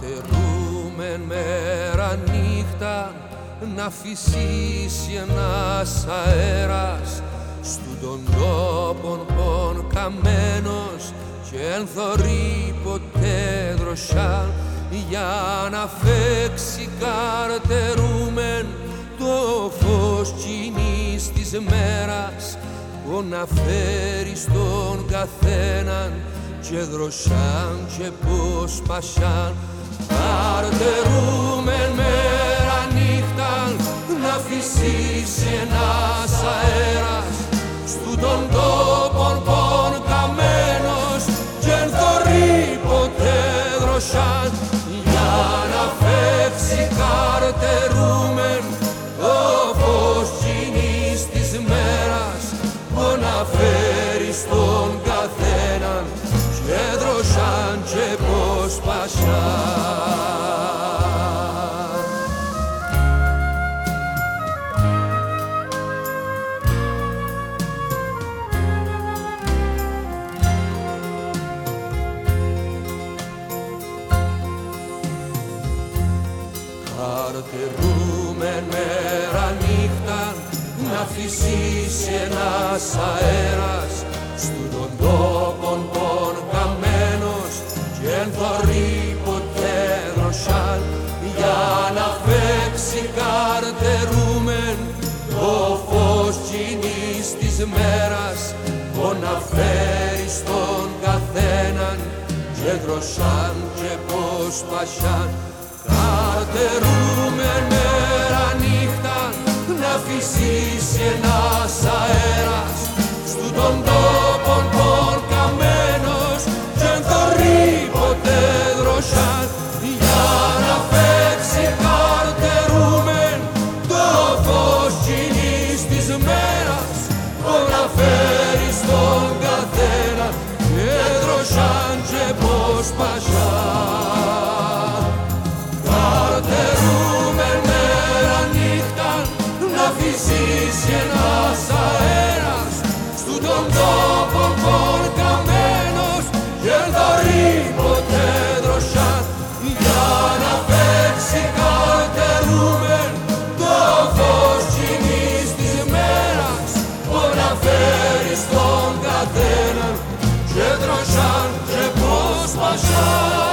καρτερούμεν μέρα νύχτα να φυσήσει ένας αέρας στου των τόπων πον καμένος και εν θωρεί ποτέ δροσιά για να φέξει καρτερούμεν το φως κοινής της μέρας που να φέρει στον καθέναν και δροσάν και πως πασάν Καρτερούμεν μέρα νύχτας να φυσήσει ένας Καρτερούμεν μέρα νύχτα να φυσήσει ένας αέρας στου των τόπων πον καμένος και εν θωρεί ποτέ δροσάν για να φέξει καρτερούμεν το φως κοινής της μέρας που να φέρει στον καθέναν και δροσάν και πως πασάν Καρτερούμεν να φυσήσει και ένας αέρας στου τον τόπο κορκαμένος και δωρή ποτέ δροσιά, για να παίξει καρτερούμεν το φως κοινής της που να φέρεις στον καθέναν και δροσιάν και προσπασιάν